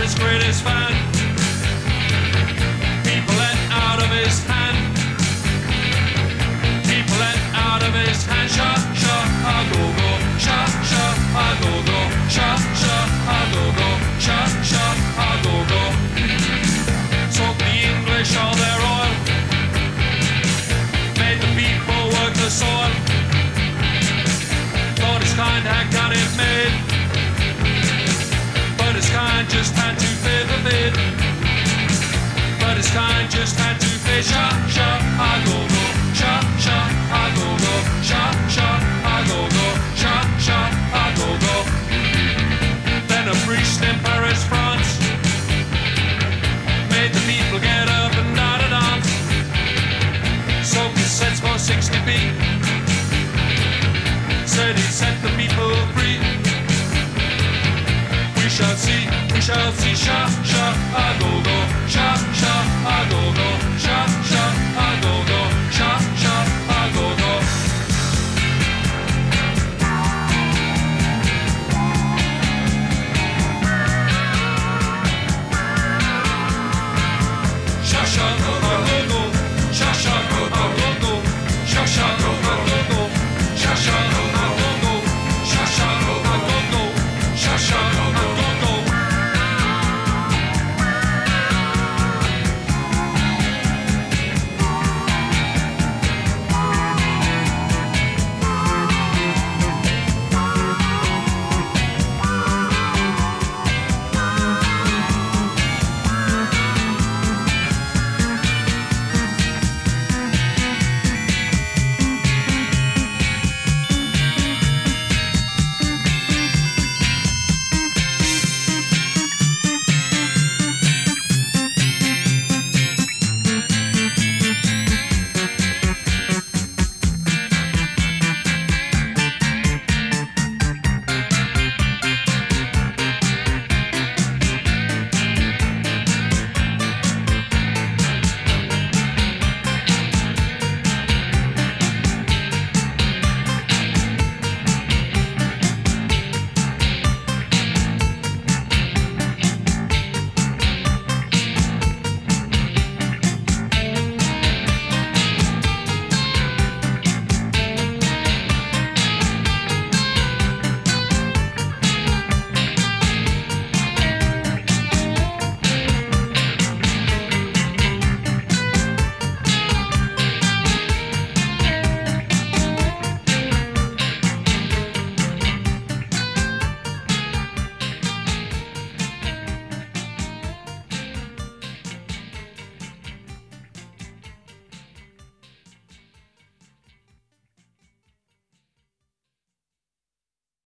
His greatest fan. Einstein just had to play sha sha I go go sha sha I go go sha sha I go go sha sha I go go. Then a priest in Paris, France, made the people get up and not a dance. So cassettes for 60 feet. Said he set the people free. We shall see, we shall see, sha.